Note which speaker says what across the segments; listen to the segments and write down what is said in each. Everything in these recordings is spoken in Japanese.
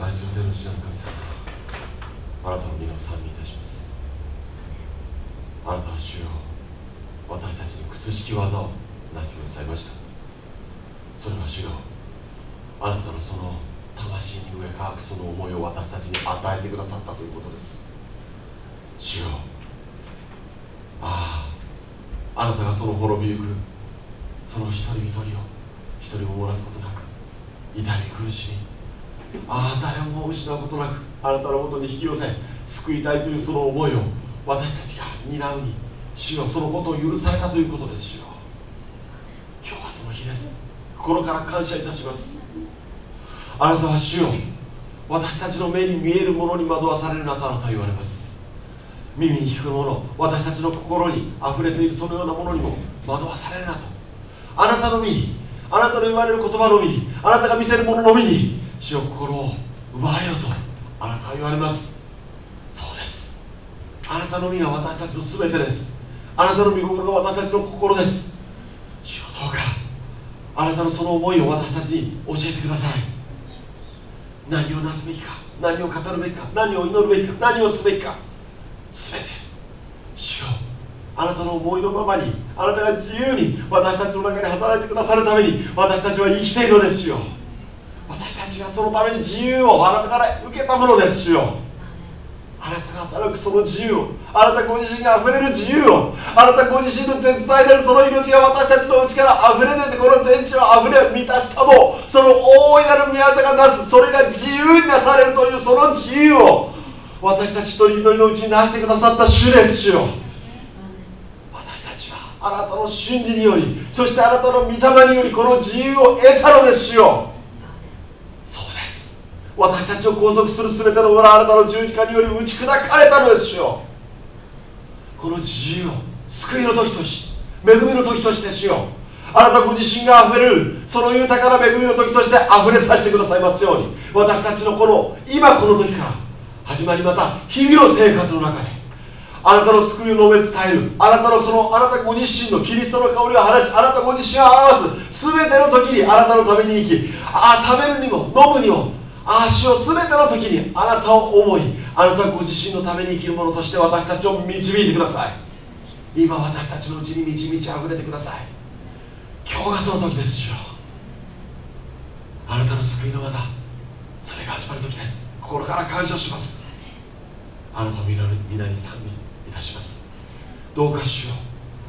Speaker 1: 愛する天の父なる神様あなたの皆を賛美いたします。あなたは主よ。私たちに屈しき技をなしてくださいました。それは主よ。あなたのその魂に上かくその思いを私たちに与えてくださったということです。主よ。あああなたがその滅びゆくその一人一人を一人も漏らすことなく痛み苦しみああ誰も失うことなくあなたのもとに引き寄せ救いたいというその思いを私たちが担うに主よそのことを許されたということです主よ。今日はその日です。心から感謝いたします。あなたは主よ私たちの目に見えるものに惑わされるなとあなたは言われます。耳に聞くもの私たちの心にあふれているそのようなものにも惑わされるなと。あなたの身にあなたの言われる言葉のみあなたが見せるもののみに主よ心を奪われよとあなたは言われます。そうです。あなたの身が私たちの全てです。あなたの御心が私たちの心です。主よどうかあなたのその思いを私たちに教えてください。何をなすべきか何を語るべきか何を祈るべきか何をすべきか全て主よあなたの思いのままにあなたが自由に私たちの中に働いてくださるために私たちは生きているのですよ私たちがそのために自由をあなたから受けたものですよ。あなたが働くその自由をあなたご自身が溢れる自由をあなたご自身の絶大なるその命が私たちの内から溢れ出てこの全地を溢れ満たしたもその大いなる宮業がなすそれが自由になされるというその自由を私たち一人一人のうちになしてくださった主です主よ。私たちはあなたの真理によりそしてあなたの御霊によりこの自由を得たのです主よ。私たちを拘束する全てのものあなたの十字架により打ち砕かれたのですよ。この自由を救いの時とし恵みの時として主よう。あなたご自身があふれるその豊かな恵みの時としてあふれさせてくださいますように私たちのこの今この時から始まりまた日々の生活の中であなたの救いを述べ伝えるあなたのそのあなたご自身のキリストの香りを放ちあなたご自身を表す全ての時にあなたのために生きあ食べるにも飲むにもああ主を全ての時にあなたを思いあなたご自身のために生きる者として私たちを導いてください。今私たちのうちに満ち満ち溢れてください。今日がその時ですよ。あなたの救いの技。それが始まる時です。心から感謝します。あなたの皆に皆に賛美いたします。どうか主よ。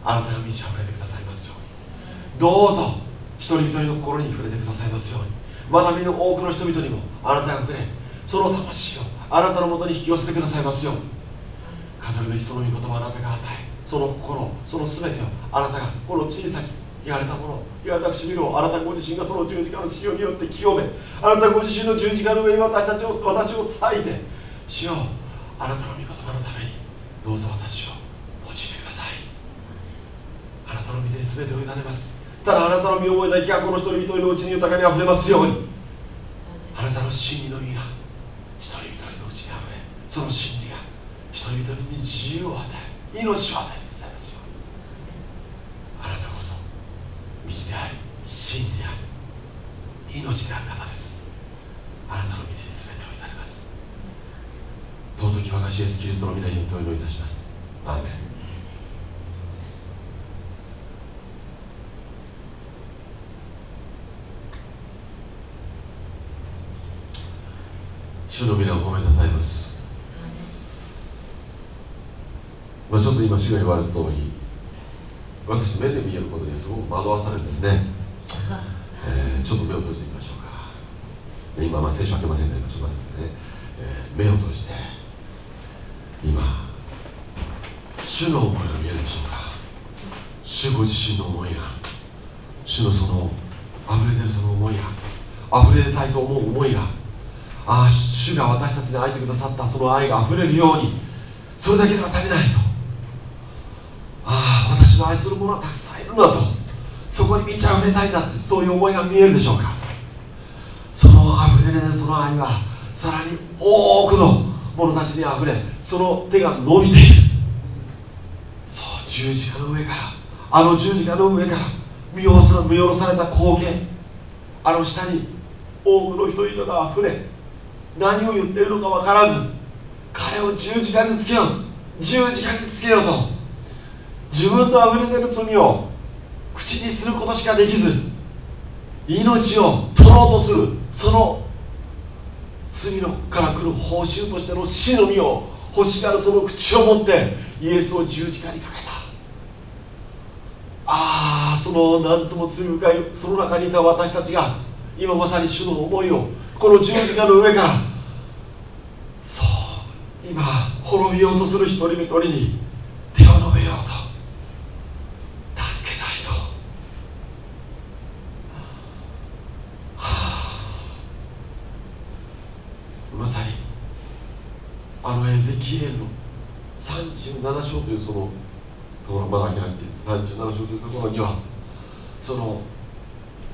Speaker 1: あなたが満ち溢れてくださいますように。どうぞ一人一人の心に触れてくださいますように。また見の多くの人々にもあなたが触れその魂をあなたのもとに引き寄せてくださいますよ語るべきその御言葉をあなたが与えその心その全てをあなたがこの小さき言われたもの言われた唇をあなたご自身がその十字架の血によって清めあなたご自身の十字架の上に私たちを私を割いて主よあなたの御言葉のためにどうぞ私を用いてください。あなたの御手に全てを委ねます。ただあなたの身を覚えた生きがこの一人一人のうちに豊かにあふれますように。あなたの真理の実が一人一人のうちにあふれその真理が一人一人に自由を与え命を与えてくださいますように。あなたこそ道であり真理であり命である方です。あなたの御手に全てを委ねます。尊き我が主イエスキリストの皆にお祈りいたします。アーメン。主の皆を褒めたたえます、まあ、ちょっと今主が言われた通り私目で見えることにはすごく惑わされるんですね、えーちょっと目を閉じてみましょうか。今、まあ、聖書開けませんが今ちょっと待ってね、えー目を閉じて今主の思いが見えるでしょうか。主ご自身の思いが主のその溢れてるその思いが溢れたいと思う思いがああ主が私たちに愛してくださったその愛が溢れるようにそれだけでは足りないと。ああ私の愛する者はたくさんいるんだと。そこに満ち溢れたいんだってそういう思いが見えるでしょうか。その溢れるその愛はさらに多くの者たちに溢れその手が伸びている。そう十字架の上からあの十字架の上から見下ろさ見下ろされた光景あの下に多くの人々が溢れ何を言っているのか分からず彼を十字架につけよう。十字架につけようと。自分のあふれ出る罪を口にすることしかできず命を取ろうとするその罪のから来る報酬としての死の実を欲しがるその口を持ってイエスを十字架にかけた。ああその何とも罪深いその中にいた私たちが今まさに主の思いをこの十字架の上から今滅びようとする一人一人に手を述べようと。助けたいと、はあ、まさにあのエゼキエルの37章というそのところまだ開けていいです37章というところにはその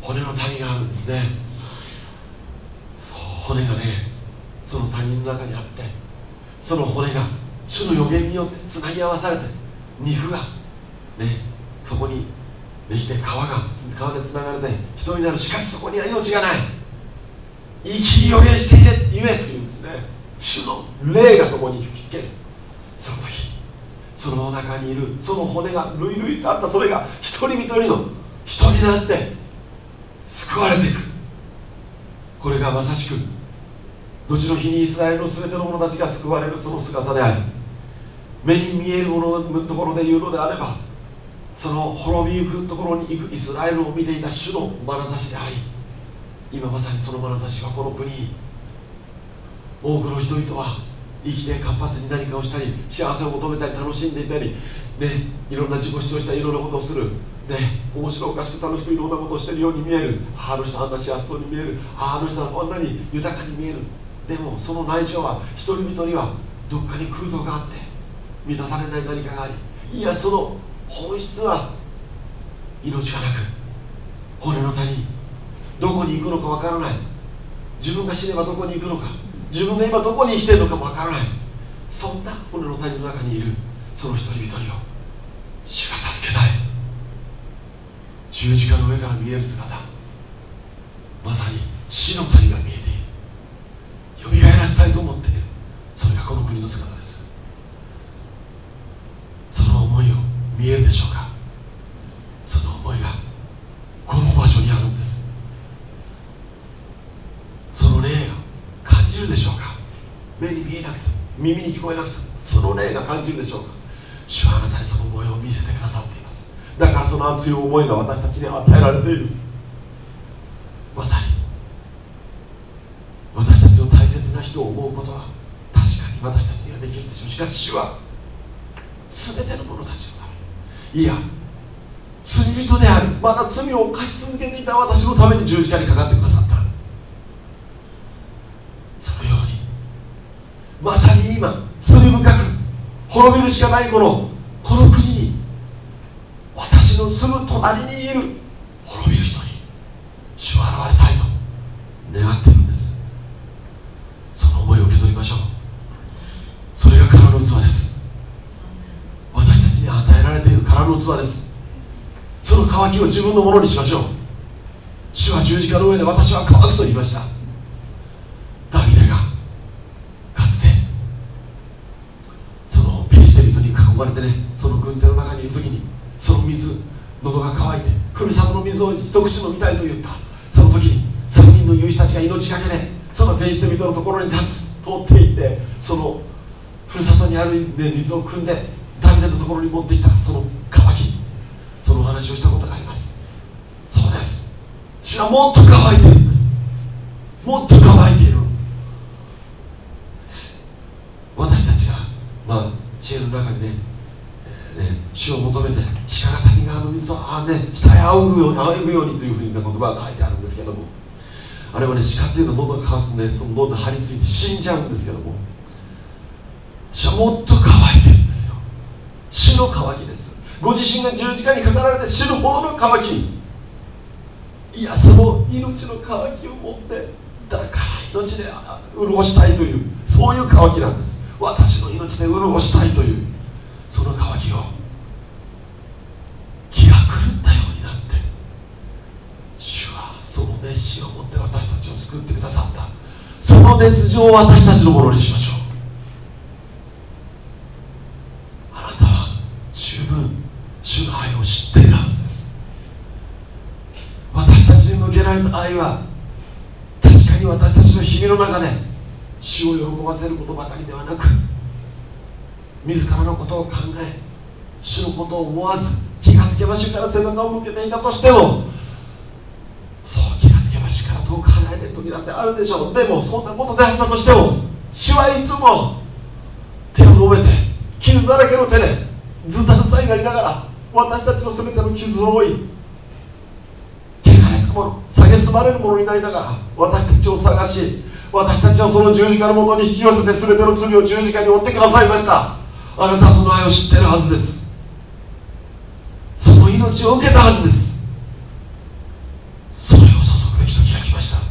Speaker 1: 骨の谷があるんですね。そう骨がねその谷の中にあってその骨が主の予言によってつなぎ合わされて肉がねそこにできて皮が皮でつながれて人になるしかしそこには命がない。生き予言していれ言えというんですね。主の霊がそこに吹きつけるその時その中にいるその骨が類々とあったそれが一人一人の人になって救われていく。これがまさしく後の日にイスラエルの全ての者たちが救われるその姿であり目に見えるもののところで言うのであればその滅びゆくところに行くイスラエルを見ていた主の眼差しであり今まさにその眼差しはこの国多くの人々は生きて活発に何かをしたり幸せを求めたり楽しんでいたり、ね、いろんな自己主張したりいろんなことをする、ね、面白おかしく楽しくいろんなことをしているように見える。あの人あんな幸せそうに見える。あの人はこんなに豊かに見える。でもその内情は一人一人はどっかに空洞があって満たされない何かがありいやその本質は命がなく骨の谷どこに行くのかわからない。自分が死ねばどこに行くのか自分が今どこに生きてるのかもわからない。そんな骨の谷の中にいるその一人一人を主が助けたい。十字架の上から見える姿。まさに死の谷が見えてらせたいと思っている。それがこの国の姿です。その思いを見えるでしょうか。その思いがこの場所にあるんです。その霊が感じるでしょうか。目に見えなくても耳に聞こえなくてもその霊が感じるでしょうか。主はあなたにその思いを見せてくださっています。だからその熱い思いが私たちに与えられている。まさに私たちの大切な人を思うことは確かに私たちにはできるでしょう。しかし主は全ての者たちのため。いや罪人である。まだ罪を犯し続けていた私のために十字架にかかってくださった。そのようにまさに今罪深く滅びるしかないこのこの国に私のすぐ隣にいる滅びる人に主は現れたいと願っているんですその思いを受け取りましょうそれが空の器です私たちに与えられている空の器です。その渇きを自分のものにしましょう。主は十字架の上で私は乾くと言いました。ダビデがかつてそのペリシテ人に囲まれてねその軍勢の中にいる時にその水喉が渇いてふるさとの水を一口飲みたいと言った。その時に3人の勇士たちが命がけでそのペリシテ人のところに立つ通っていってそのふるさとにある、ね、水を汲んでダビデのところに持ってきた。その話をしたことがあります。そうです。主はもっと乾いているんです。もっと乾いている。私たちがまあ知恵の中にね,、えー、ね主を求めて鹿が谷川の水をあ、ね、下へ仰ぐように仰ぐようにというふうな言葉が書いてあるんですけどもあれはね鹿っていうのは喉が乾くとねその喉張り付いて死んじゃうんですけども主はもっと乾いているんですよ。主の乾きです。ご自身が十字架にかかられて死ぬほどの渇きいやその命の渇きを持ってだから命で潤したいというそういう渇きなんです。私の命で潤したいというその渇きを気が狂ったようになって主はその熱心を持って私たちを救ってくださった。その熱情を私たちのものにしましょうあなたは十分主の愛を知っているはずです。私たちに向けられた愛は確かに私たちの日々の中で主を喜ばせることばかりではなく自らのことを考え主のことを思わず気がつけば主から背中を向けていたとしてもそう気がつけば主から遠く離れている時だってあるでしょう。でもそんなことであったとしても主はいつも手を伸べて傷だらけの手でずたずたになりながら私たちの全ての傷を負い汚れたもの蔑まれるものになりながら私たちを探し私たちをその十字架のもとに引き寄せて全ての罪を十字架に追ってくださいました。あなたはその愛を知っているはずです。その命を受けたはずです。それを注ぐべき時が来ました。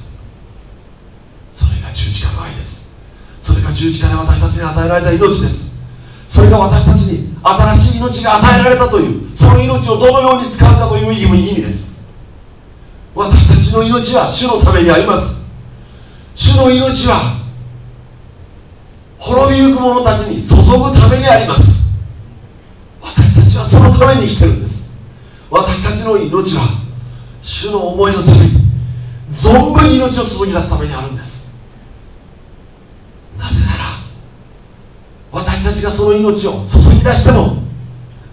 Speaker 1: それが十字架の愛です。それが十字架で私たちに与えられた命です。それが私たちに新しい命が与えられたというその命をどのように使うかという意味です。私たちの命は主のためにあります。主の命は滅びゆく者たちに注ぐためにあります。私たちはそのために生きてるんです。私たちの命は主の思いのために存分に命を注ぎ出すためにあるんです。なぜ私たちがその命を注ぎ出しても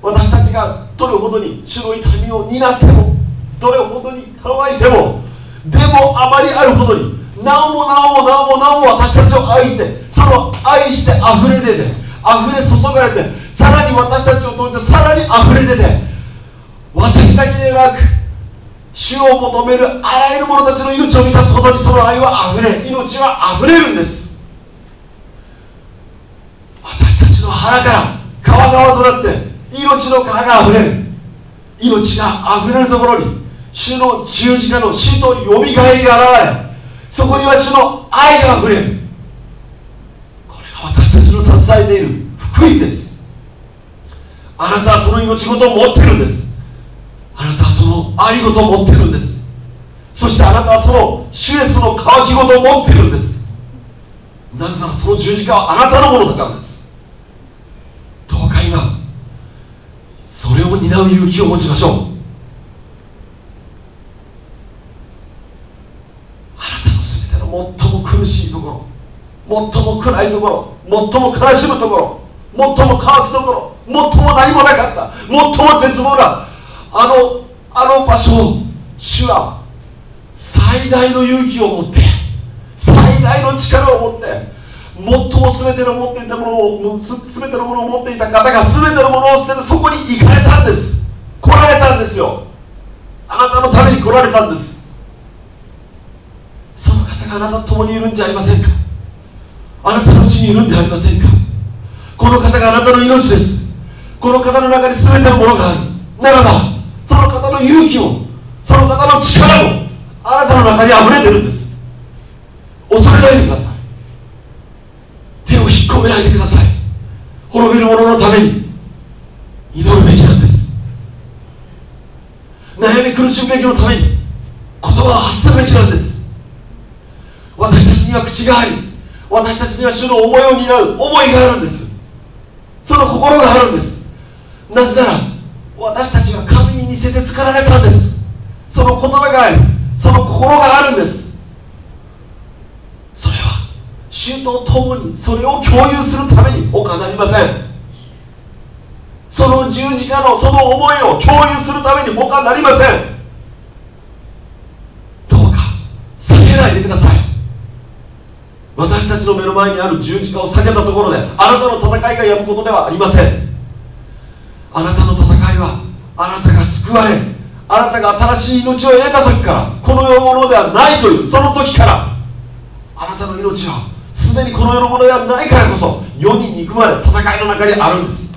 Speaker 1: 私たちがどれほどに主の痛みを担ってもどれほどに乾いてもでもあまりあるほどになおもなおもなおもなおも私たちを愛してその愛して溢れ出て溢れ注がれてさらに私たちを通してさらに溢れ出て私だけでなく主を求めるあらゆる者たちの命を満たすほどにその愛は溢れ命は溢れるんです私たちの腹から川川となって命の川が溢れる。命が溢れるところに主の十字架の死とよみがえりが現れそこには主の愛が溢れる。これが私たちの携えている福音です。あなたはその命ごとを持ってるんです。あなたはその愛ごとを持ってるんです。そしてあなたはそのシュエスの渇きごとを持ってるんです。なぜならその十字架はあなたのものだからですどうか今それを担う勇気を持ちましょう。あなたの全ての最も苦しいところ最も暗いところ最も悲しむところ最も乾くところ最も何もなかった最も絶望なあのあの場所を主は最大の勇気を持って最大の力を持って最も全ての持っていたものを全てのものを持っていた方が全てのものを捨ててそこに行かれたんです。来られたんですよ。あなたのために来られたんです。その方があなたと共にいるんじゃありませんか。あなたのうちにいるんではありませんか。この方があなたの命です。この方の中に全てのものがある。ならばその方の勇気もその方の力もあなたの中にあふれてるんです。恐れないでください。めないでください。滅びる者のために祈るべきなんです。悩み苦しむべきのために言葉を発するべきなんです。私たちには口があり私たちには主の思いを担う思いがあるんです。その心があるんです。なぜなら私たちは神に似せて作られたんです。その言葉があるその心があるんですそれは主と共にそれを共有するために他なりません。その十字架のその思いを共有するために他なりません。どうか避けないでください。私たちの目の前にある十字架を避けたところであなたの戦いがやむことではありません。あなたの戦いはあなたが救われあなたが新しい命を得た時からこの世のものではないというその時からあなたの命はすでにこの世のものではないからこそ世に憎まれ戦いの中にあるんです。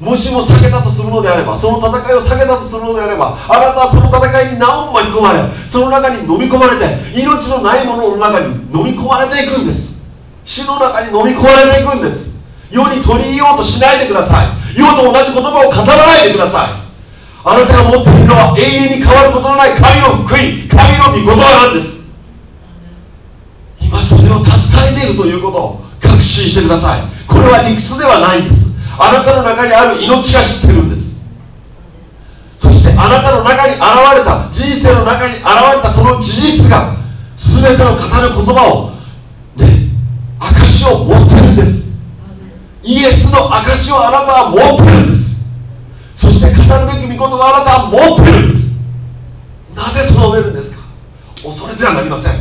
Speaker 1: もしも避けたとするのであればその戦いを避けたとするのであればあなたはその戦いになお巻き込まれその中に飲み込まれて命のないものの中に飲み込まれていくんです。死の中に飲み込まれていくんです。世に取り入れようとしないでください。世と同じ言葉を語らないでください。あなたが持っているのは永遠に変わることのない神の福音神の御言葉なんです。今それを携えているということを確信してください。これは理屈ではないんです。あなたの中にある命が知ってるんです。そしてあなたの中に現れた人生の中に現れたその事実が全ての語る言葉をね証を持ってるんです。イエスの証をあなたは持ってるんです。そして語るべき御言葉あなたは持ってるんです。なぜとどめるんですか？恐れてはなりません。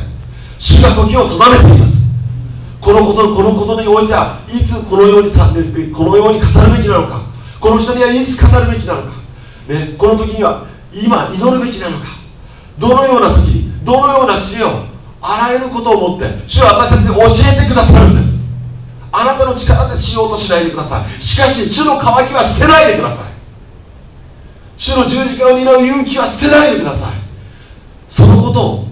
Speaker 1: 時を定めています。このことこのことにおいてはいつこのようにさこのように語るべきなのかこの人にはいつ語るべきなのか、ね、この時には今祈るべきなのかどのような時にどのような知恵をあらゆることをもって主は私たちに教えてくださるんです。あなたの力でしようとしないでください。しかし主の渇きは捨てないでください。主の十字架を担う勇気は捨てないでください。そのことを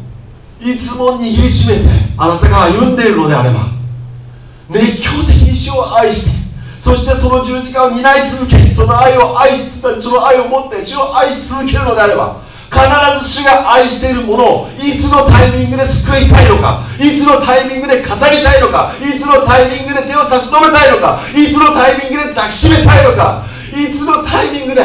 Speaker 1: いつも握りしめてあなたが歩んでいるのであれば熱狂的に主を愛してそしてその十字架を担い続けその愛を愛しその愛を持って主を愛し続けるのであれば必ず主が愛しているものをいつのタイミングで救いたいのかいつのタイミングで語りたいのかいつのタイミングで手を差し伸べたいのかいつのタイミングで抱きしめたいのかいつのタイミングで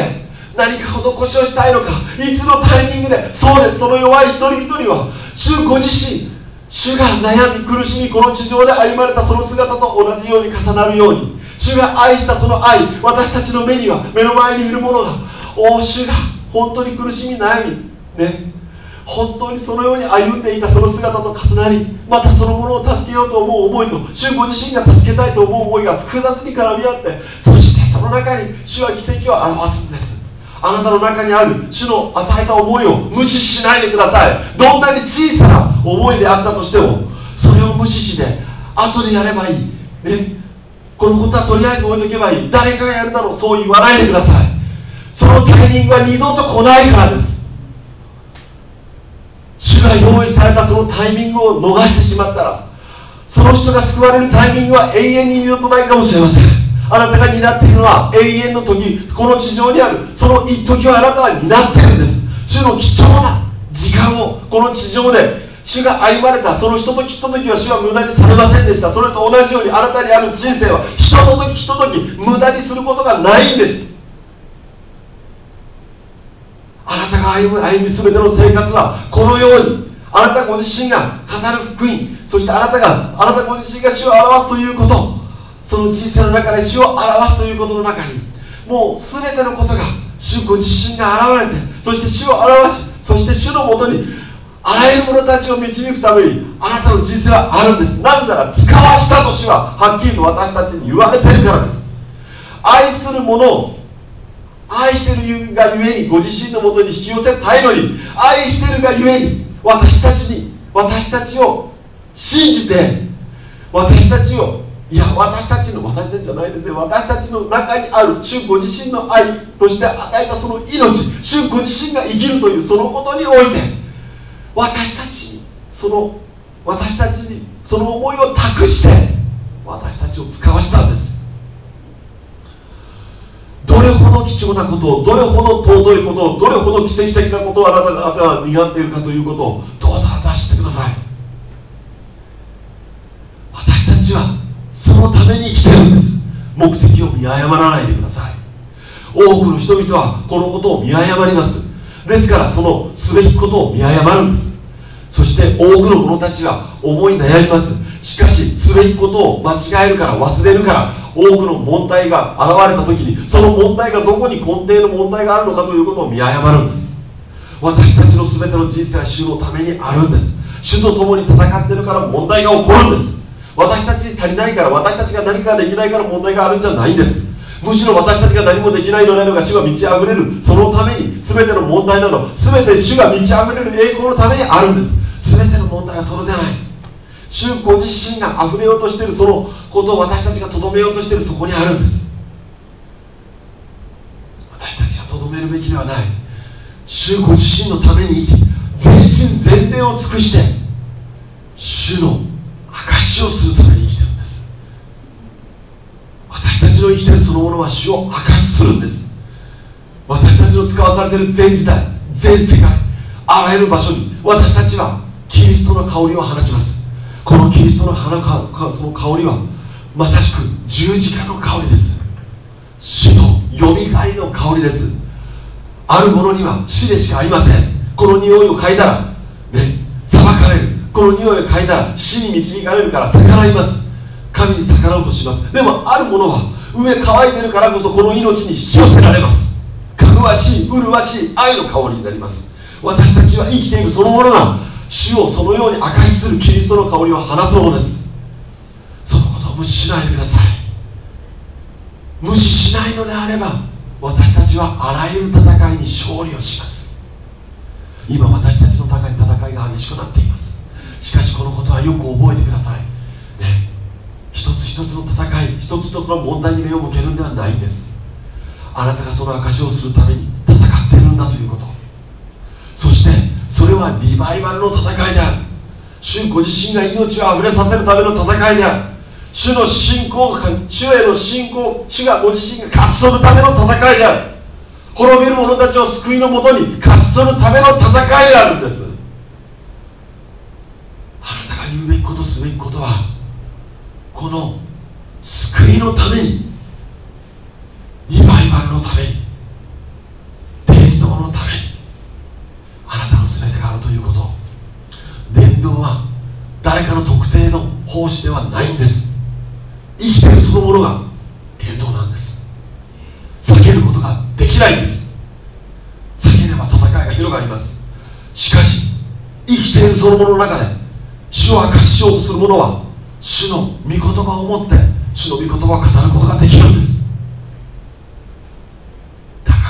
Speaker 1: 何か施しをしたいのかいつのタイミングでそうですその弱い一人一人は主ご自身主が悩み苦しみこの地上で歩まれたその姿と同じように重なるように主が愛したその愛私たちの目には目の前にいるものがお主が本当に苦しみ悩みね。本当にそのように歩んでいたその姿と重なりまたそのものを助けようと思う思いと主ご自身が助けたいと思う思いが複雑に絡み合ってそしてその中に主は奇跡を表すんです。あなたの中にある主の与えた思いを無視しないでください。どんなに小さな思いであったとしてもそれを無視して後でやればいい、ね、このことはとりあえず置いとけばいい。誰かがやるだろう。そう言わないでください。そのタイミングは二度と来ないからです。主が用意されたそのタイミングを逃してしまったらその人が救われるタイミングは永遠に二度とないかもしれません。あなたが担っているのは永遠の時この地上にあるその一時をあなたは担っているんです。主の貴重な時間をこの地上で主が歩まれたそのひとときひとときは主は無駄にされませんでした。それと同じようにあなたにある人生はひとときひととき無駄にすることがないんです。あなたが歩む歩み全ての生活はこのようにあなたご自身が語る福音そしてあなたがあなたご自身が主を表すということ。その人生の中で主を表すということの中にもう全てのことが主ご自身が現れてそして主を表しそして主のもとにあらゆる者たちを導くためにあなたの人生はあるんです。なぜなら使わしたと主ははっきりと私たちに言われているからです。愛する者を愛しているがゆえにご自身のもとに引き寄せたいのに愛しているがゆえに私たちに私たちを信じて私たちをいや私たちの私たちじゃないですね。私たちの中にある主ご自身の愛として与えたその命主ご自身が生きるというそのことにおいて私たちにその私たちにその思いを託して私たちを使わしたんです。どれほど貴重なことをどれほど尊いことをどれほど奇跡的なことをあなた方は願っているかということをどうぞあなたは知ってください。目的を見誤らないでください。多くの人々はこのことを見誤ります。ですからそのすべきことを見誤るんです。そして多くの者たちは思い悩みます。しかしすべきことを間違えるから忘れるから多くの問題が現れた時にその問題がどこに根底の問題があるのかということを見誤るんです。私たちの全ての人生は主のためにあるんです。主と共に戦ってるから問題が起こるんです。私たち足りないから私たちが何かできないから問題があるんじゃないんです。むしろ私たちが何もできないのであれば主が満ち溢れる。そのために全ての問題など全て主が満ち溢れる。栄光のためにあるんです。全ての問題はそれでない。主ご自身が溢れようとしているそのことを私たちがとどめようとしている。そこにあるんです。私たちがとどめるべきではない。主ご自身のために全身全霊を尽くして主の証しをするために生きてるんです。私たちの生きてるそのものは主を証しするんです。私たちの使わされている全時代全世界あらゆる場所に私たちはキリストの香りを放ちます。このキリストの花かかその香りはまさしく十字架の香りです。死のよみがえりの香りです。あるものには死でしかありません。この匂いを嗅いだらね裁かれる。この匂いを嗅いだら死に導かれるから逆らいます。神に逆らおうとします。でもあるものは上乾いてるからこそこの命に引き寄せられます。かぐわしい麗しい愛の香りになります。私たちは生きているそのものが主をそのように明かしするキリストの香りを放つものです。そのことを無視しないでください。無視しないのであれば私たちはあらゆる戦いに勝利をします。今私たちの中に戦いが激しくなっています。しかしこのことはよく覚えてください。ね。一つ一つの戦い一つ一つの問題に目を向けるんではないんです。あなたがその証しをするために戦っているんだということ。そしてそれはリバイバルの戦いである。主ご自身が命をあふれさせるための戦いである。主の信仰主への信仰主がご自身が勝ち取るための戦いである。滅びる者たちを救いのもとに勝ち取るための戦いであるんですあなたが言うべきことすべきことはこの救いのためにリバイバルのために伝道のためにあなたの全てがあるということ。伝道は誰かの特定の奉仕ではないんです。生きているそのものが伝道なんです。避けることができないんです。避ければ戦いが広がります。しかし生きているそのものの中で主を明かしようとする者は主の御言葉を持って主の御言葉を語ることができるんです。だから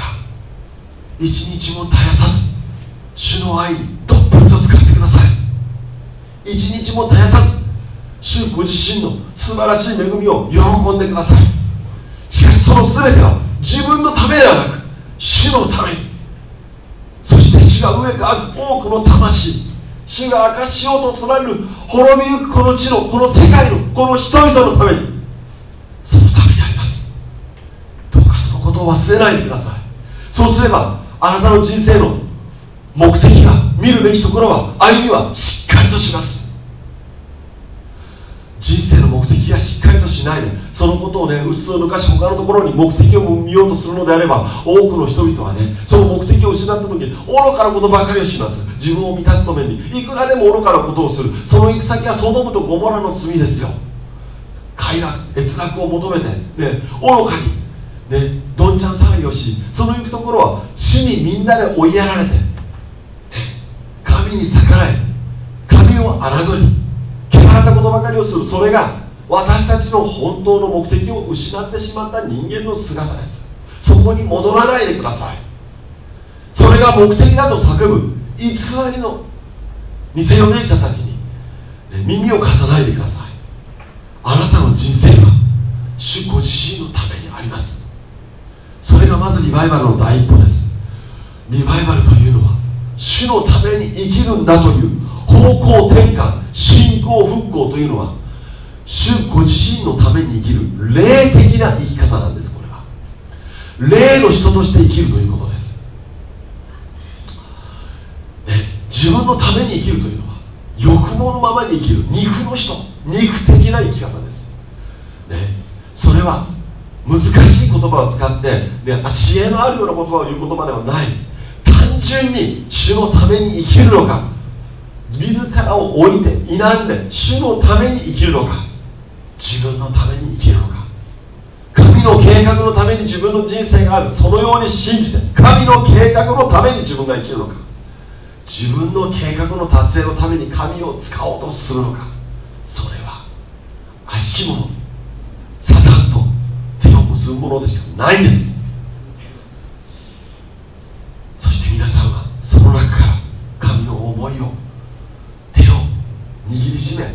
Speaker 1: 一日も絶やさず主の愛にどっぷりと使ってください。一日も絶やさず主ご自身の素晴らしい恵みを喜んでください。しかしその全ては自分のためではなく主のため。にそして主が上から多くの魂主が明かしようとされる滅びゆくこの地のこの世界のこの人々のためにそのためにあります。どうかそのことを忘れないでください。そうすればあなたの人生の目的が見るべきところは歩みはしっかりとします。人生の目的がしっかりとしないでそのことをねうつを抜かし他のところに目的を見ようとするのであれば多くの人々はねその目的を失った時に愚かなことばかりをします。自分を満たすためにいくらでも愚かなことをする。その行く先はソドムとゴモラの罪ですよ。快楽閲楽を求めて、ね、愚かに、ね、どんちゃん騒ぎをしその行くところは死にみんなで追いやられて、ね、神に逆らい神を侮り汚れたことばかりをする。それが私たちの本当の目的を失ってしまった人間の姿です。そこに戻らないでください。それが目的だと叫ぶ。偽りの偽預言者たちに、耳を貸さないでください。あなたの人生は主ご自身のためにあります。それがまずリバイバルの第一歩です。リバイバルというのは主のために生きるんだという方向転換信仰復興というのは主ご自身のために生きる霊的な生き方なんですこれは。霊の人として生きるということです、自分のために生きるというのは欲望のままに生きる肉の人肉的な生き方です、ね、それは難しい言葉を使って、ね、知恵のあるような言葉を言う言葉ではない。単純に主のために生きるのか自らを置いて否んで主のために生きるのか。自分のために生きるのか？神の計画のために自分の人生がある。そのように信じて神の計画のために自分が生きるのか？自分の計画の達成のために神を使おうとするのか？それは悪しき者サタンと手を結ぶものでしかないんです。そして皆さんはその中から神の思いを手を握りしめ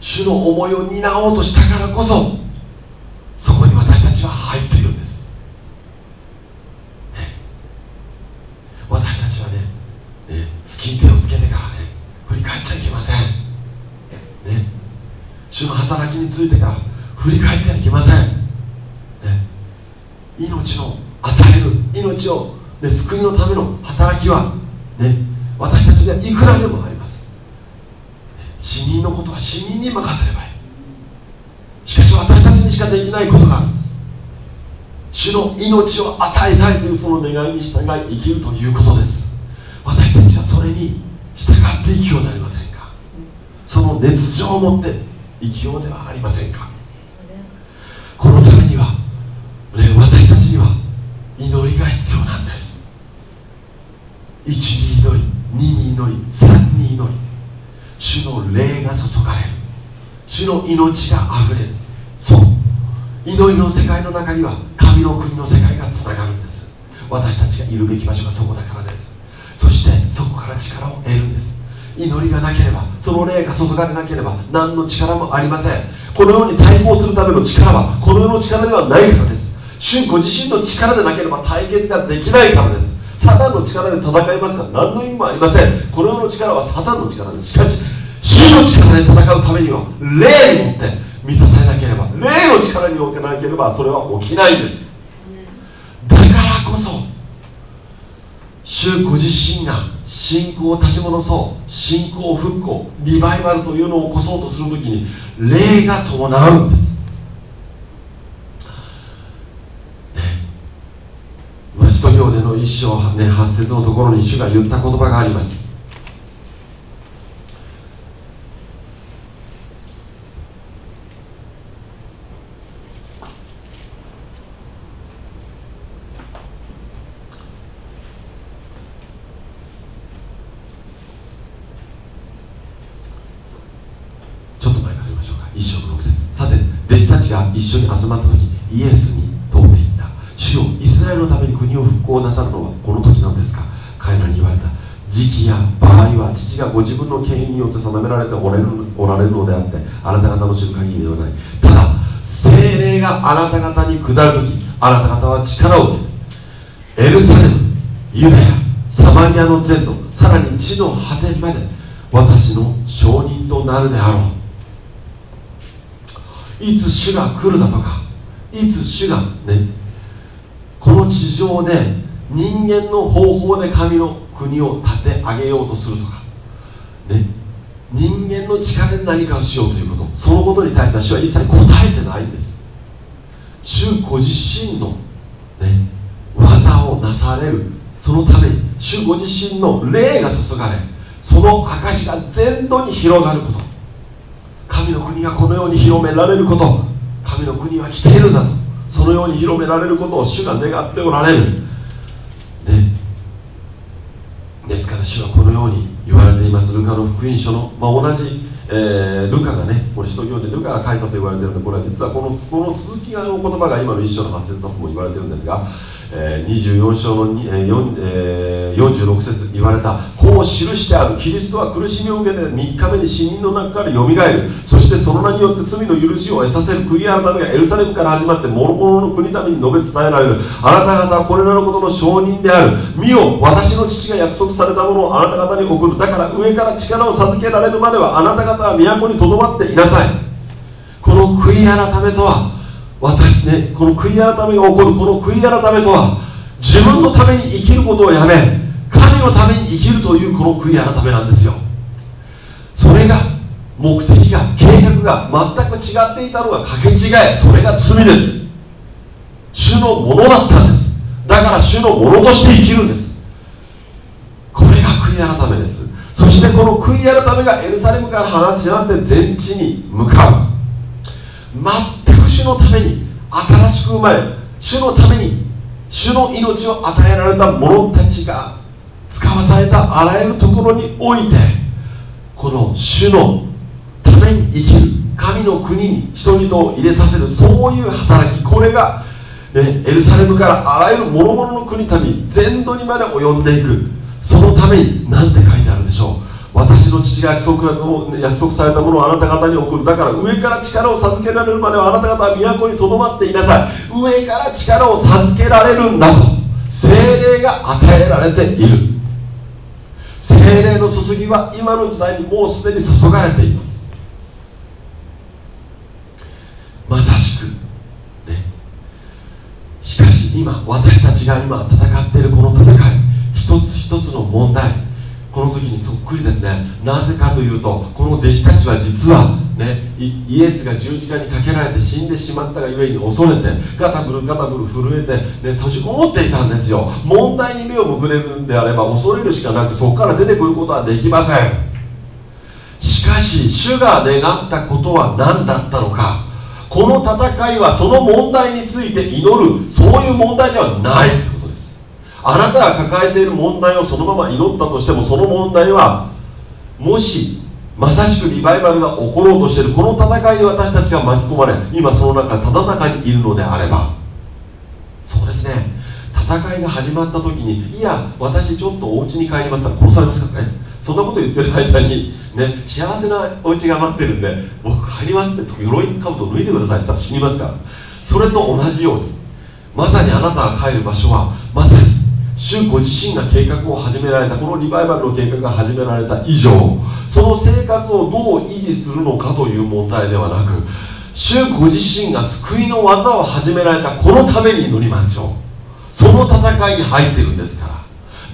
Speaker 1: 主の思いを担おうとしたからこそそこに私たちは入っているんです、ね、私たちはねねスキン手をつけてからね振り返っちゃいけません、ね、主の働きについてから振り返ってはいけません、ね、命を与える命を、ね、救いのための働きは、ね、私たちにはいくらでもあります。死人のことは死人に任せればいい。しかし私たちにしかできないことがあるんです。主の命を与えたいというその願いに従い生きるということです。私たちはそれに従って生きようではありませんか？その熱情を持って生きようではありませんか？このためには、私たちには祈りが必要なんです。1に祈り2に祈り3に祈り。主の霊が注がれる。主の命があふれる。そう。祈りの世界の中には神の国の世界がつながるんです。私たちがいるべき場所がそこだからです。そしてそこから力を得るんです。祈りがなければその霊が注がれなければ何の力もありません。この世に対抗するための力はこの世の力ではないからです。主ご自身の力でなければ対決ができないからです。サタンの力で戦いますから何の意味もありません。この世の力はサタンの力です。しかし主の力で戦うためには霊によって満たされなければ霊の力に置けなければそれは起きないです。だからこそ主ご自身が信仰を立ち戻そう信仰復興リバイバルというのを起こそうとするときに霊が伴うんです。使徒行での一章、ね、8節のところに主が言った言葉がありますちょっと前から言いましょうか一章の六節さて弟子たちが一緒に集まった時イエスに通っていった主よイスラエルのために国を復興なさるのはこの時なんですか彼らに言われた時期や場合は父がご自分の権威によって定められておられるおられるのであってあなた方の知る限りではない。ただ精霊があなた方に下る時あなた方は力を受けエルサレムユダヤサマリアの全土さらに地の果てまで私の証人となるであろう。いつ主が来るだとかいつ主がねこの地上で人間の方法で神の国を立て上げようとするとか、ね、人間の力で何かをしようということ。そのことに対しては主は一切答えてないんです。主ご自身の、ね、技をなされる。そのために主ご自身の霊が注がれその証が全土に広がること。神の国がこのように広められること。神の国は来ているんだと。そのように広められることを主が願っておられる、ね、ですから主はこのように言われています。ルカの福音書の、まあ、同じ、えー、ルカがねこれ使徒行でルカが書いたと言われているのでこれは実はこのこの続きがの言葉が今の一章の発節とも言われているんですがえ、24章の、えーえー、46節言われたこう記してある。キリストは苦しみを受けて3日目に死人の中からよみがえる。そしてその名によって罪の許しを得させる。悔い改めがエルサレムから始まって諸々の国民に述べ伝えられる。あなた方はこれらのことの証人である。見よ私の父が約束されたものをあなた方に送る。だから上から力を授けられるまではあなた方は都にとどまっていなさい。この悔い改めとは私ねこの悔い改めが起こるこの悔い改めとは自分のために生きることをやめ神のために生きるというこの悔い改めなんですよ。それが目的が計画が全く違っていたのが掛け違いそれが罪です。主のものだったんです。だから主のものとして生きるんです。これが悔い改めです。そしてこの悔い改めがエルサレムから話し合って全地に向かう。のために新しく生まれ主のために主の命を与えられた者たちが使わされたあらゆるところにおいてこの主のために生きる神の国に人々を入れさせるそういう働きこれが、ね、エルサレムからあらゆる諸々の国民全土にまで及んでいくそのために何て書いてあるでしょう？私の父が約束約束されたものをあなた方に送るだから上から力を授けられるまではあなた方は都にとどまっていなさい。上から力を授けられるんだと精霊が与えられている。精霊の注ぎは今の時代にもうすでに注がれています。まさしくね。しかし今私たちが今戦っているこの戦い一つ一つの問題。この時にそっくりですね。なぜかというとこの弟子たちは実はねイエスが十字架にかけられて死んでしまったがゆえに恐れてガタブルガタブル震えて、ね、閉じこもっていたんですよ。問題に目を向けれるんであれば恐れるしかなくそこから出てくることはできません。しかし主が願ったことは何だったのか。この戦いはその問題について祈る。そういう問題ではない。あなたが抱えている問題をそのまま祈ったとしてもその問題はもしまさしくリバイバルが起ころうとしているこの戦いに私たちが巻き込まれ今その中ただ中にいるのであれば。そうですね。戦いが始まった時にいや私ちょっとお家に帰りました。ら殺されますか？らねそんなこと言ってる間に、ね、幸せなお家が待ってるんで僕帰りますって鎧兜脱いでくださいって言ったら死にますから。それと同じようにまさにあなたが帰る場所はまさに主ご自身が計画を始められたこのリバイバルの計画が始められた以上その生活をどう維持するのかという問題ではなく主ご自身が救いの技を始められたこのために祈りましょう。その戦いに入ってるんですから。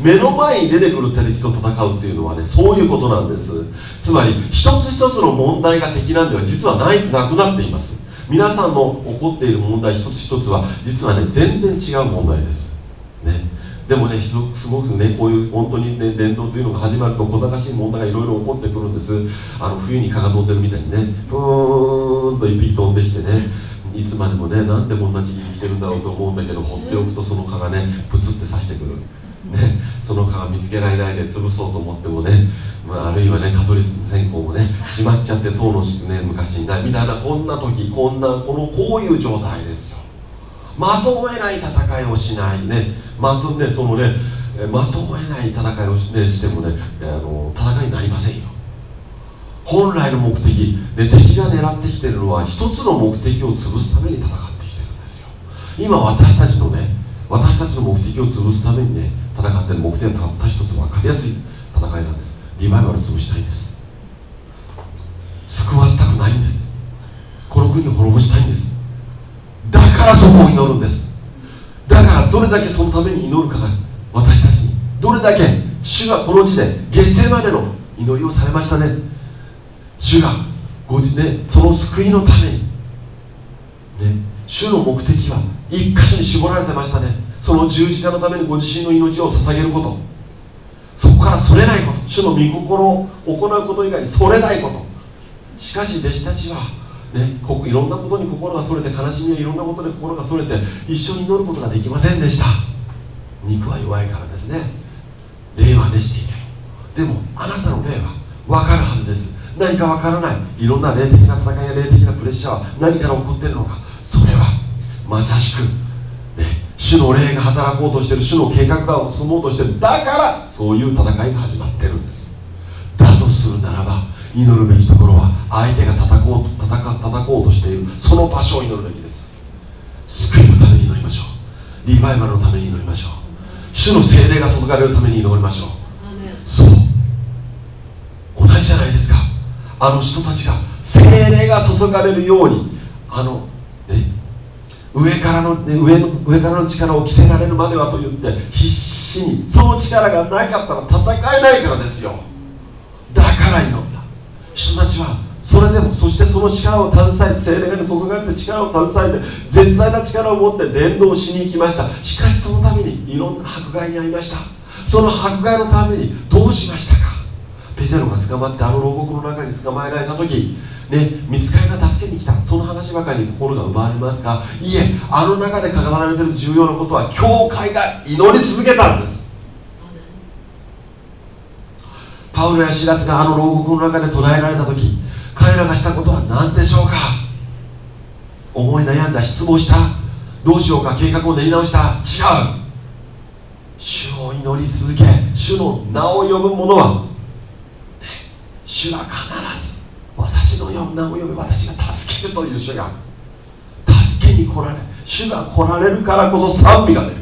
Speaker 1: 目の前に出てくる敵と戦うっていうのはねそういうことなんです。つまり一つ一つの問題が敵なんでは実はないなくなっています。皆さんの起こっている問題一つ一つは実はね全然違う問題です。ね。でもねすごくねこういう本当にね伝統というのが始まると小賢しい問題がいろいろ起こってくるんです。あの冬に蚊が飛んでるみたいにねプーンと一匹飛んできてねいつまでもねなんでこんな時期に来てるんだろうと思うんだけど放っておくとその蚊がねプツって刺してくる、ね、その蚊が見つけられないで潰そうと思ってもね、まあ、あるいはね蚊取り線香もねしまっちゃって塔のね昔にないみたいなこんな時こんなこのこういう状態ですよ。まとえない戦いをしないね。まとねそのねまとえない戦いをし,、ね、してもねあの戦いになりませんよ。本来の目的、ね、敵が狙ってきてるのは一つの目的を潰すために戦ってきてるんですよ。今私たちのね私たちの目的を潰すためにね戦ってる目的はたった一つ分かりやすい戦いなんです。リバイバルを潰したいんです。救わせたくないんです。この国を滅ぼしたい祈るんです。だからどれだけそのために祈るかが私たちに。どれだけ主がこの地で月世までの祈りをされましたね。主がご自ねその救いのために。ね。主の目的は一箇所に絞られてましたね。その十字架のためにご自身の命を捧げること。そこからそれないこと。主の御心を行うこと以外にそれないこと。しかし弟子たちはね、こいろんなことに心がそれて悲しみやいろんなことで心がそれて一緒に祈ることができませんでした。肉は弱いからですね。霊は熱していてでもあなたの霊は分かるはずです。何か分からない。いろんな霊的な戦いや霊的なプレッシャーは何から起こっているのか。それはまさしく、ね、主の霊が働こうとしている。主の計画が進もうとしている。だからそういう戦いが始まってるんです。だとするならば祈るべきところは相手が叩こうと叩か叩こうとしている。その場所を祈るべきです。救いのために祈りましょう。リバイバルのために祈りましょう。主の精霊が注がれるために祈りましょう。そう。同じじゃないですか。あの人たちが精霊が注がれるようにあのね上からの、ね、上の上からの力を着せられるまではと言って必死に。その力がなかったら戦えないからですよ。だから祈っ人たちはそれでもそしてその力を携えて精霊が注がれて力を携えて絶大な力を持って伝道しに行きました。しかしそのためにいろんな迫害に遭いました。その迫害のためにどうしましたか？ペテロが捕まってあの牢獄の中に捕まえられた時ね見つかりが助けに来た。その話ばかりに心が奪われますがいえあの中で語られている重要なことは教会が祈り続けたんですパウロやシラスがあの牢獄の中で捕らえられた時彼らがしたことは何でしょうか？思い悩んだ失望した。どうしようか？計画を練り直した。違う。主を祈り続け。主の名を呼ぶ者は、主は必ず私の名を呼べ私が助けるという主が助けに来られ主が来られるからこそ賛美が出る。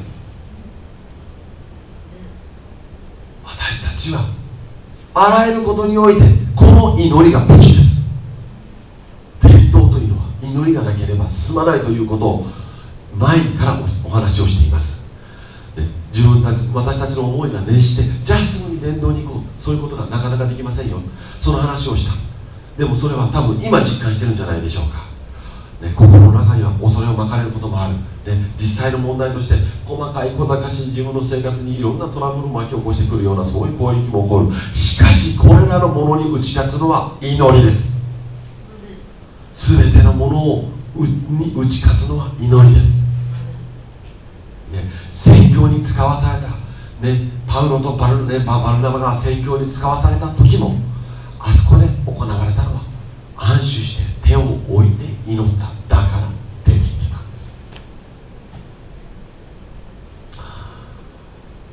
Speaker 1: 私たちはあらゆることにおいてこの祈りが武器です。伝統というのは祈りがなければ進まないということを前からお話をしています、ね、自分たち私たちの思いが熱してじゃあすぐに伝道に行くそういうことがなかなかできませんよ。その話をした。でもそれは多分今実感してるんじゃないでしょうか、ね、心の中には恐れをまかれることもある、ね、実際の問題として細かい小賢しい自分の生活にいろんなトラブルを巻き起こしてくるようなそういう攻撃も起こる。しかしこれらのものに打ち勝つのは祈りです。全てのものをに打ち勝つのは祈りです、ね、宣教に使わされた、ね、パウロとバル,、ね、バルナバが宣教に使わされた時もあそこで行われたのは安心して手を置いて祈った。だから出ていけたんです、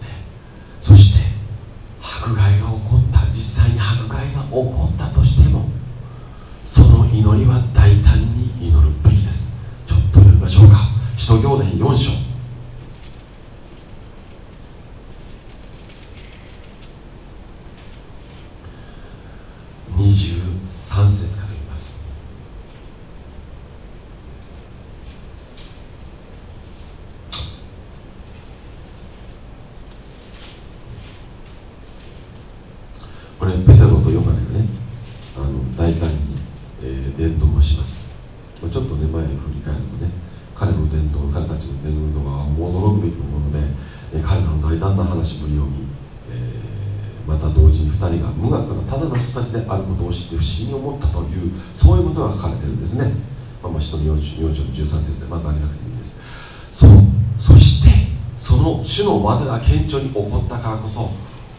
Speaker 1: ね、そして迫害が起こった実際に迫害が起こったとしてもその祈りは大胆に祈るべきですちょっと読みましょうか使徒行伝4章そしてその主の技が顕著に起こったからこそ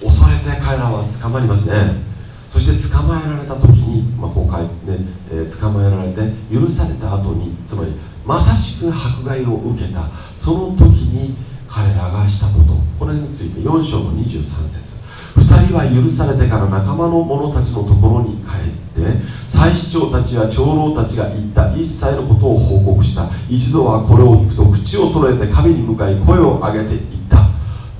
Speaker 1: 恐れて彼らは捕まりますね。そして捕まえられた時に、まあ、今回ね、えー、捕まえられて許された後につまりまさしく迫害を受けたその時に彼らがしたこと。これについて4章の23節。2人は許されてから仲間の者たちのところに帰ってね祭司長たちや長老たちが言った一切のことを報告した。一度はこれを聞くと口を揃えて神に向かい声を上げてい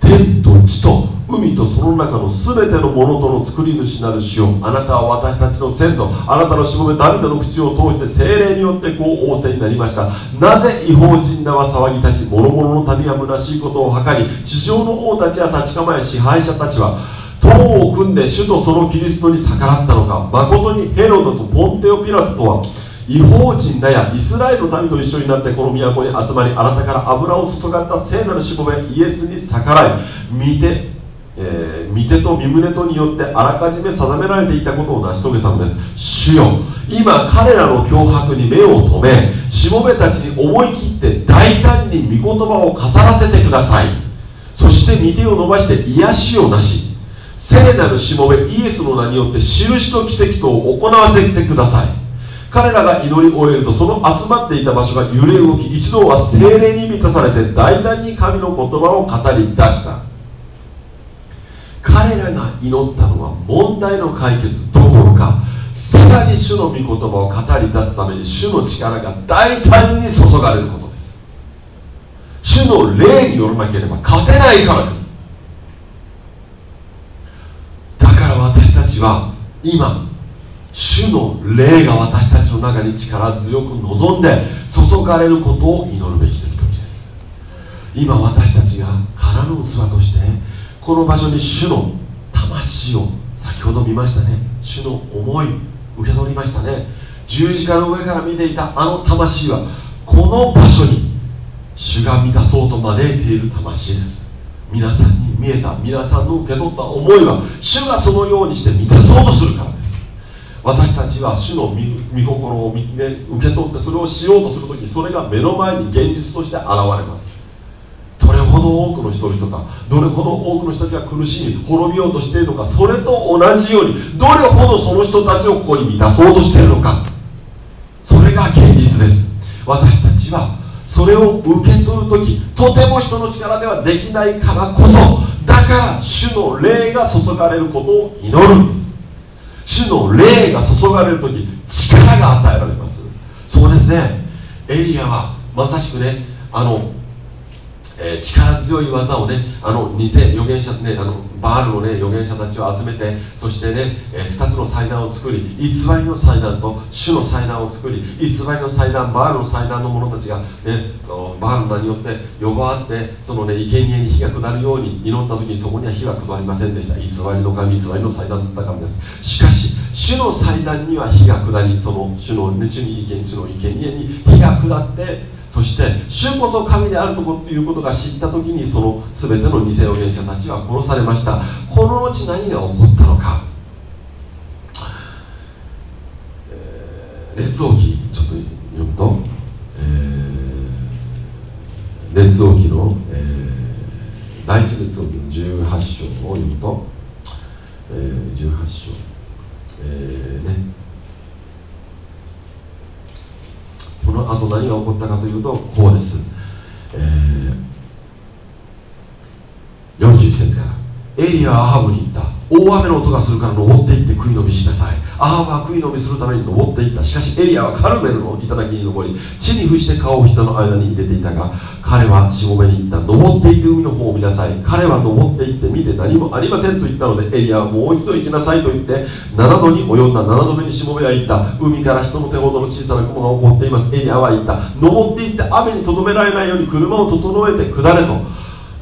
Speaker 1: 天と地と海とその中の全てのものとの作り主なる主よあなたは私たちの先祖あなたのしもべダビデの口を通して精霊によってこう仰せになりました。なぜ違法人らは騒ぎ立ち諸々の民は虚しいことを図り地上の王たちは立ち構え支配者たちは党を組んで主とそのキリストに逆らったのか誠にヘロドとポンテオピラトとは違法人らやイスラエルの民と一緒になってこの都に集まりあなたから油を注がれた聖なるしもべイエスに逆らい見てえー、見手と身胸とによってあらかじめ定められていたことを成し遂げたのです。主よ今彼らの脅迫に目を留めしもべたちに思い切って大胆に御言葉を語らせてください。そして見手を伸ばして癒しをなし。聖なるしもべイエスの名によって印と奇跡とを行わせてください。彼らが祈り終えるとその集まっていた場所が揺れ動き一度は精霊に満たされて大胆に神の言葉を語り出した。彼らが祈ったのは問題の解決どころか。さらに主の御言葉を語り出すために主の力が大胆に注がれることです。主の霊によらなければ勝てないからですだから私たちは今主の霊が私たちの中に力強く望んで注がれることを祈るべき時です。今私たちが空の器としてこの場所に主の魂を先ほど見ましたね主の思い受け取りましたね。十字架の上から見ていたあの魂はこの場所に主が満たそうと招いている魂です。皆さんに見えた皆さんの受け取った思いは主がそのようにして満たそうとするからです。私たちは主の御心を、ね、受け取ってそれをしようとする時それが目の前に現実として現れます。どれほど多くの人々がどれほど多くの人たちが苦しみ滅びようとしているのかそれと同じようにどれほどその人たちをここに満たそうとしているのかそれが現実です。私たちはそれを受け取る時とても人の力ではできないからこそだから主の霊が注がれることを祈るんです。主の霊が注がれる時力が与えられます。そうですね。エリアはまさしくねあのえー、力強い技をねあの偽預言者ねあのバールのね預言者たちを集めてそしてね、えー、2つの祭壇を作り偽りの祭壇と主の祭壇を作り偽りの祭壇バールの祭壇の者たちが、ね、そのバールの名によって呼ばわってそのね生贄に火が下るように祈った時にそこには火は下りませんでした。偽りの神偽りの祭壇だったからです。しかし主の祭壇には火が下りその主の、主に意見主の生贄に火が下ってそして主こそ神であるとということが知った時にその全ての偽預言者たちは殺されました。この後何が起こったのか、えー、列王記ちょっと読むと、えー、列王記の、えー、第一列王記の18章を読むと、えー、18章、えーね。この後何が起こったかというとこうです、えー、41節から。エリアはアハブに大雨の音がするから登っていって悔いのみしなさい。アハブは悔いのみするために登っていった。しかしエリアはカルメルの頂に登り地に伏して顔を人の間に出ていたが彼はしもべに言った。登っていって海の方を見なさい。彼は登っていって見て何もありませんと言ったのでエリアはもう一度行きなさいと言って7度に及んだ。7度目にしもべは言った。海から人の手ほどの小さな雲が起こっています。エリアは言った。登っていって雨にとどめられないように車を整えて下れと。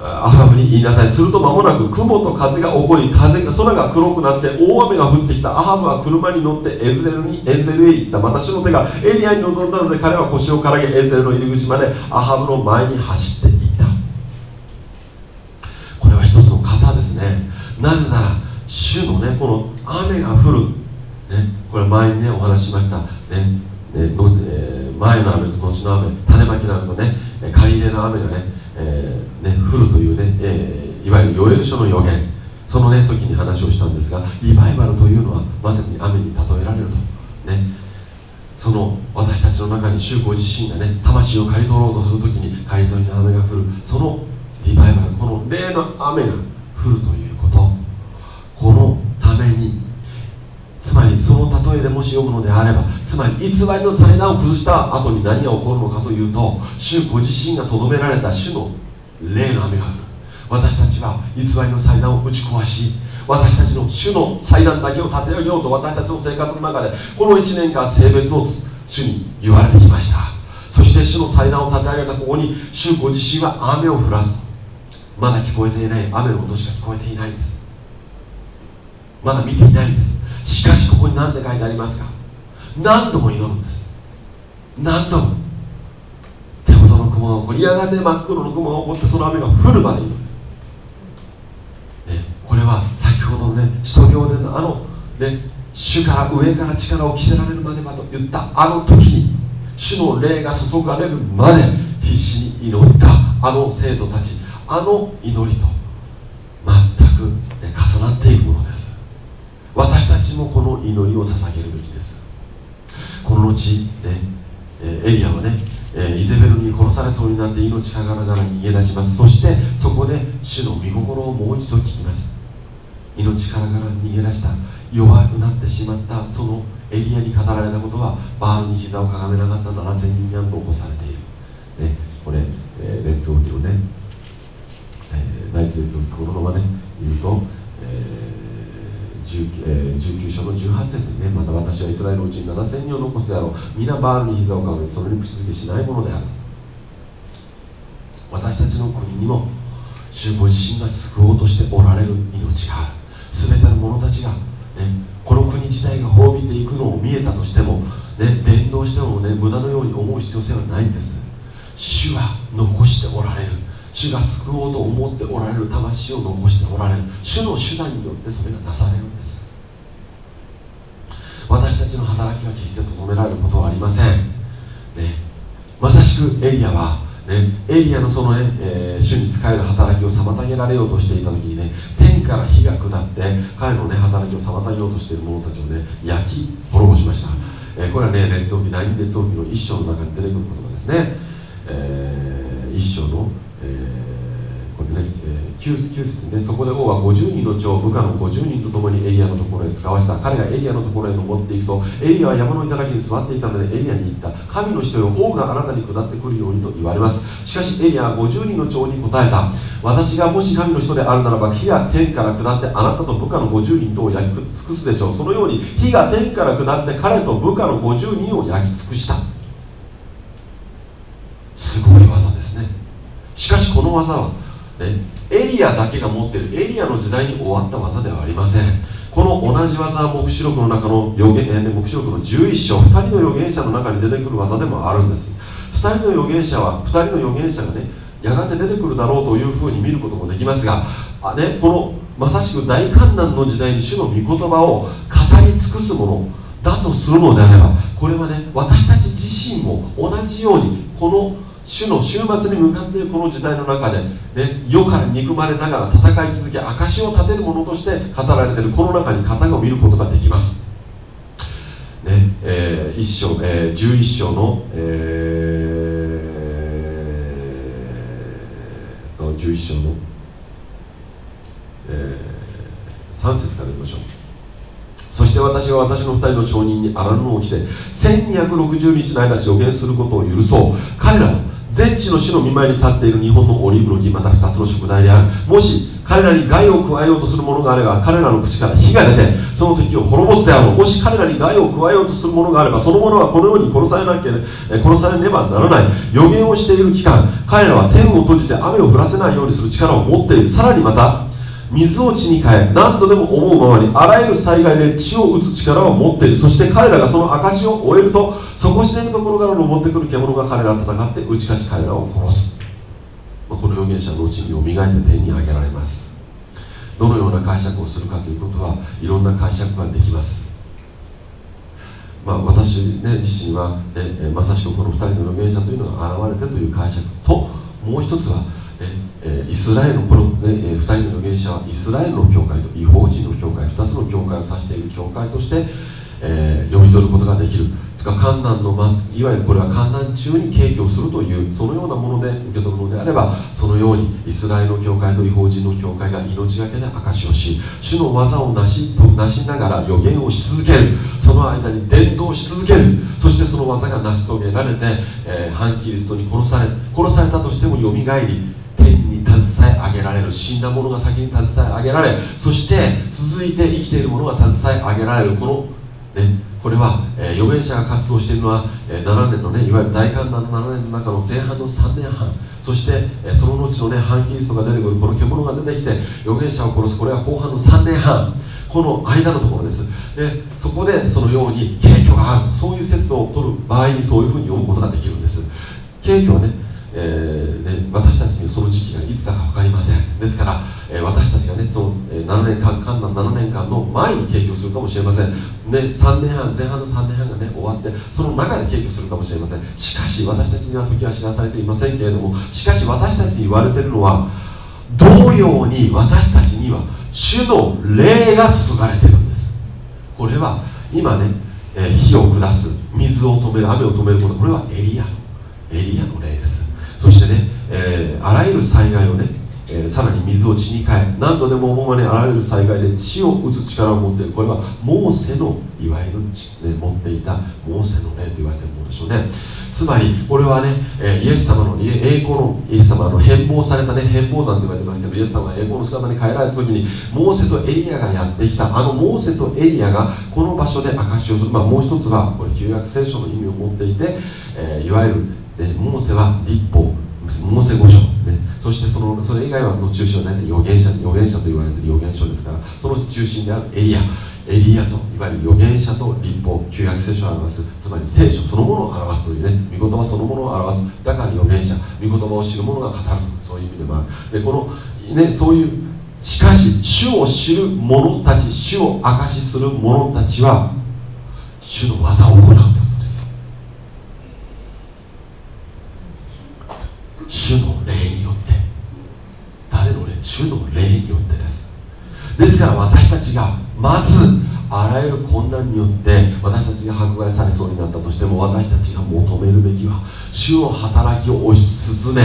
Speaker 1: アハブに言いなさい。すると間もなく雲と風が起こり風が空が黒くなって大雨が降ってきた。アハブは車に乗ってエズレルにエズレルへ行った。また主の手がエリアに臨んだので彼は腰をからげエズレルの入り口までアハブの前に走っていった。これは一つの型ですね。なぜなら主のねこの雨が降る、ね、これ前にねお話ししました。ねねえー、前の雨と後の雨種まきの雨とね借り入れの雨がねえー、ね、降るというね、えー、いわゆるヨエル書の予言。そのね時に話をしたんですがリバイバルというのはまさに雨に例えられると。ね。その私たちの中に主ご自身がね魂を刈り取ろうとする時に刈り取りの雨が降る。そのリバイバルこの霊の雨が降るということ。このためにつまりその例えでもし読むのであればつまり偽りの祭壇を崩した後に何が起こるのかというと主ご自身がとどめられた主の霊の雨が降る。私たちは偽りの祭壇を打ち壊し私たちの主の祭壇だけを立て上げようと私たちの生活の中でこの1年間性別を主に言われてきました。そして主の祭壇を立て上げたここに主ご自身は雨を降らす。まだ聞こえていない。雨の音しか聞こえていないんです。まだ見ていないんです。しかしここに何て書いてありますか？何度も祈るんです。何度も。手元の雲が起こりやがて真っ黒の雲が起こってその雨が降るまで祈る、ね、これは先ほどのね使徒行伝のあのね主から上から力を着せられるまではと言ったあの時に主の霊が注がれるまで必死に祈ったあの生徒たちあの祈りと全く、ね、重なっているものです。私たちもこの祈りを捧げるべきです。この後、ねエリアはね、イゼベルに殺されそうになって命からがら逃げ出します。そしてそこで主の御心をもう一度聞きます。命からがら逃げ出した弱くなってしまったそのエリアに語られたことはバールに膝をかがめなかった7000人に残されている、ね、これ、えー、列王記のね、えー、第一列王記このままね言うと、えー 19,、え、19章の18節にねまた私はイスラエルのうちに7000人を残すであろう。皆バールに膝をかめそれに口づけしないものである。私たちの国にも主ご自身が救おうとしておられる命がある。全ての者たちが、ね、この国自体が滅びていくのを見えたとしても、ね、伝道しても、ね、無駄のように思う必要性はないんです。主は残しておられる。主が救おうと思っておられる魂を残しておられる。主の手段によってそれがなされるんです。私たちの働きは決してとどめられることはありません、ね、まさしくエリアは、ね、エリアのそのね、えー、主に仕える働きを妨げられようとしていた時にね天から火が下って彼のね働きを妨げようとしている者たちをね焼き滅ぼしました、えー、これはね列王記第二列王記の一章の中に出てくる言葉ですね、えー、一章の、9, 9節ねそこで王は50人の長部下の50人と共にエリアのところへ使わした。彼がエリアのところへ登っていくとエリアは山の頂に座っていたのでエリアに言った。神の人よ王があなたに下ってくるようにと言われます。しかしエリアは50人の長に答えた。私がもし神の人であるならば火が天から下ってあなたと部下の50人とを焼き尽くすでしょう。そのように火が天から下って彼と部下の50人を焼き尽くした。すごい技ですね。しかしこの技は、ね、エリアだけが持っているエリアの時代に終わった技ではありません。この同じ技は黙示録の中の予言、え黙示録の11章2人の預言者の中に出てくる技でもあるんです。2人の預言者は2人の預言者がねやがて出てくるだろうというふうに見ることもできますがあ、ね、このまさしく大観難の時代に主の御言葉を語り尽くすものだとするのであればこれはね私たち自身も同じようにこの主の終末に向かっているこの時代の中で、ね、世から憎まれながら戦い続け証を立てるものとして語られているこの中に型を見ることができます、ねえー、一章、えー、11章の、えー、11章の、えー、3節から見ましょう。そして私は私の二人の証人に荒布を着て1260日の間予言することを許そう。彼らは全地の死の見舞いに立っている日本のオリーブの木また2つの食材である。もし彼らに害を加えようとする者があれば彼らの口から火が出てその敵を滅ぼすであろう。もし彼らに害を加えようとする者があればその者はこのように殺されなけれ殺されねばならない。予言をしている期間彼らは天を閉じて雨を降らせないようにする力を持っている。さらにまた水を地に変え何度でも思うままにあらゆる災害で血を打つ力を持っている。そして彼らがその証を終えると底知れぬところから登ってくる獣が彼らと戦って打ち勝ち彼らを殺す、まあ、この預言者のうちによみがえって天に上げられます。どのような解釈をするかということはいろんな解釈ができます。まあ、私、ね、自身は、ね、まさしくこの2人の預言者というのが現れてという解釈ともう一つはえイスラエルのこの、ね、2人の預言者はイスラエルの教会と違法人の教会2つの教会を指している教会として、えー、読み取ることができる。つか観難のいわゆるこれは観難中に景挙するというそのようなもので受け取るのであればそのようにイスラエルの教会と違法人の教会が命がけで証しをし主の技をなしとなしながら予言をし続ける。その間に伝道し続ける。そしてその技が成し遂げられて、えー、反キリストに殺され殺されたとしてもよみがえり天に携え上げられる死んだ者が先に携え上げられそして続いて生きている者が携え上げられる。この、ね、これは、えー、預言者が活動しているのは、えー、7年のねいわゆる大観覧の7年の中の前半の3年半。そして、えー、その後のね反キリストが出てくるこの獣が出てきて預言者を殺す。これは後半の3年半。この間のところです。でそこでそのように景挙がある。そういう説を取る場合にそういうふうに読むことができるんです。景挙はねえーね、私たちにその時期がいつだか分かりません。ですから、えー、私たちがねその、えー、7年間間断7年間の前に景挙するかもしれません、ね、3年半前半の3年半がね終わってその中で景挙するかもしれません。しかし私たちには時は知らされていませんけれどもしかし私たちに言われてるのは同様に私たちには主の霊が注がれてるんです。これは今ね、えー、火を下す水を止める雨を止めることこれはエリア。エリアの霊。そしてね、えー、あらゆる災害をね、えー、さらに水を血に変え何度でも思うまにあらゆる災害で血を打つ力を持っているこれはモーセのいわゆる、ね、持っていたモーセの霊と言われているものでしょうね。つまりこれはね、えー、イエス様の栄光のイエス様の変貌されたね変貌山と言われてますけどイエス様が栄光の姿に変えられた時にモーセとエリアがやってきた。あのモーセとエリアがこの場所で証しをする、まあ、もう一つはこれ旧約聖書の意味を持っていて、えー、いわゆるでモーセは立法モーセ五章、ね、そしてそのそれ以外はの中心は大体預言者預言者と言われている預言書ですからその中心であるエリア。エリアといわゆる預言者と立法。旧約聖書を表すつまり聖書そのものを表すというね。御言葉そのものを表す。だから預言者。御言葉を知る者が語ると。そういう意味でもある。でこの、ね、そういうしかし主を知る者たち主を証しする者たちは主の技を行うと主の霊によって。誰の霊？主の霊によってです。ですから私たちがまずあらゆる困難によって私たちが迫害されそうになったとしても私たちが求めるべきは主の働きを推し進め。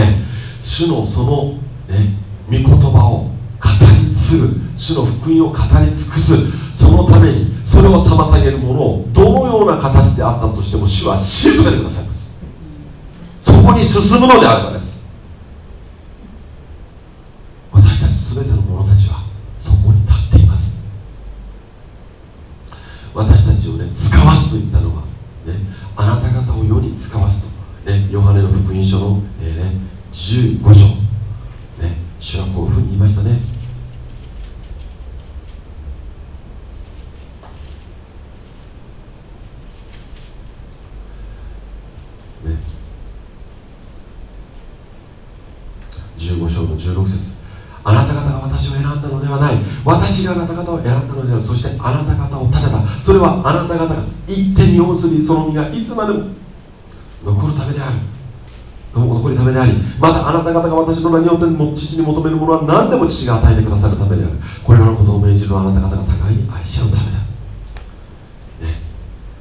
Speaker 1: 主のそのね御言葉をする主の福音を語り尽くす。そのためにそれを妨げるものをどのような形であったとしても主は退けてくださいます。そこに進むのであればです私たち全ての者たちはそこに立っています私たちをね使わすと言ったのは、ね、あなた方を世に使わすと、ね、ヨハネの福音書の、えーね、15章、ね、主はこういうふうに言いましたねね15章の16節あなた方が私を選んだのではない私があなた方を選んだのであるそしてあなた方を立てたそれあなた方が一手に要するその身がいつまでも残るためである。とも残るためでありまたあなた方が私の名によっても父に求めるものは何でも父が与えてくださるためである。これらのことを命じるあなた方が互いに愛し合うためだ、ね、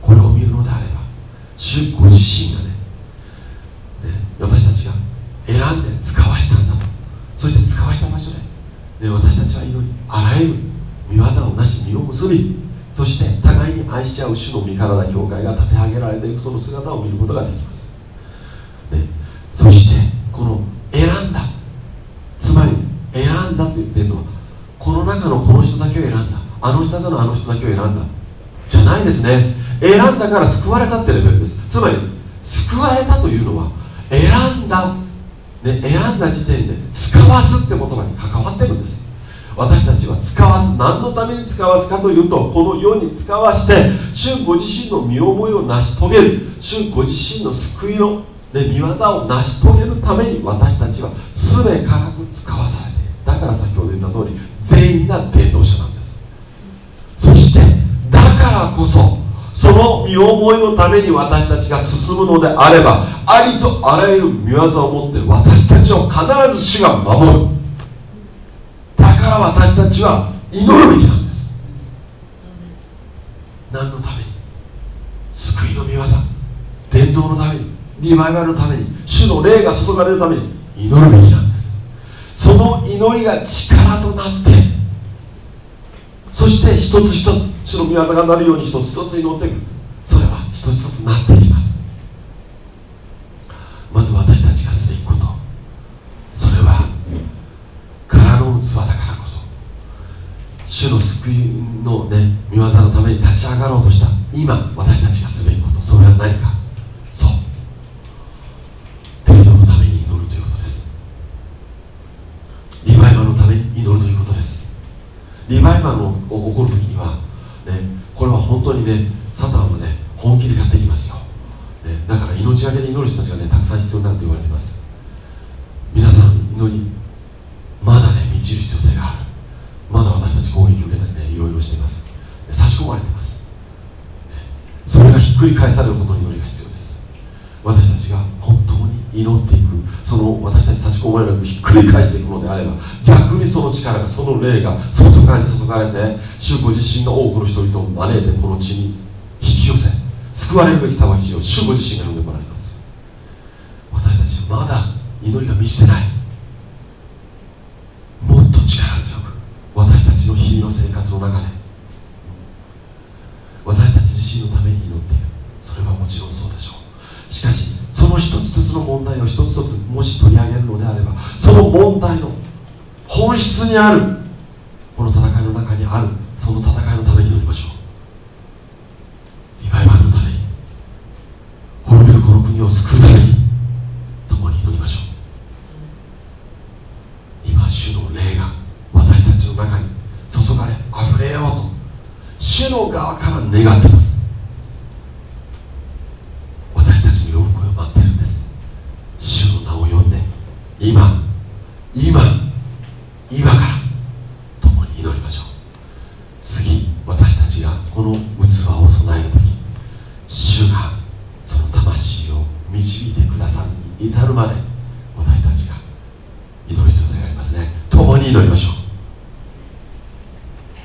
Speaker 1: これを見るのであれば主ご自身がねね私たちが選んで使わしたんだと。そして使わした場所で、ね、私たちは祈りあらゆる見業をなし身を結びそして互いに愛し合う主の身体教会が立て上げられていくその姿を見ることができます、ね、そしてこの選んだ。つまり選んだと言っているのはこの中のこの人だけを選んだ。あの人だのあの人だけを選んだ。じゃないですね。選んだから救われたってレベルです。つまり救われたというのは選んだ。ね、選んだ時点で使わすって言葉に関わってるんです。私たちは使わす何のために使わすかというとこの世に使わして主ご自身の見覚えを成し遂げる。主ご自身の救いの、ね、見業を成し遂げるために私たちは全からく使わされている。だから先ほど言った通り全員が伝道者なんです。そしてだからこそその見覚えのために私たちが進むのであればありとあらゆる見業を持って私たちを必ず主が守る。から私たちは祈るべきなんです。何のために？救いの見業。伝道のために。リバイバルのために。主の霊が注がれるために。祈るべきなんです。その祈りが力となってそして一つ一つ主の御業がなるように一つ一つ祈っていく。それは一つ一つなっていきます。まず私たちがすべきことそれは空の器だからこそ主の救いのね御業のために立ち上がろうとした。今私たちがすべきこと。それは何か。そう。天道のために祈るということです。リバイバルのために祈るということです。リバイバルの起こる時にはね、これは本当にねサタンはね本気でやってきますよ、ね、だから命がけに祈る人たちがねたくさん必要になると言われています。皆さん祈りまだね満ちる必要性があるまだ私たち攻撃を受けたりねいろいろしています差し込まれています、ね、それがひっくり返されるほどの祈りが必要です。私たちが本当に祈っていくその私たち差し込まれるひっくり返していくのであれば逆にその力がその霊が外側に注がれて主ご自身が多くの人々を招いてこの地に引き寄せ救われるべき魂を主ご自身が呼んでもらいます。私たちはまだ祈りが満ちてない。もっと力強く私たちの日々の生活の中で私たち自身のために祈っている。れはもちろんそうでしょうしかしその一つ一つの問題を一つ一つもし取り上げるのであればその問題の本質にあるこの戦いの中にあるその戦いのために祈りましょうリバイバルのために滅びるこの国を救うために共に祈りましょう今主の霊が私たちの中に注がれ溢れようと主の側から願っています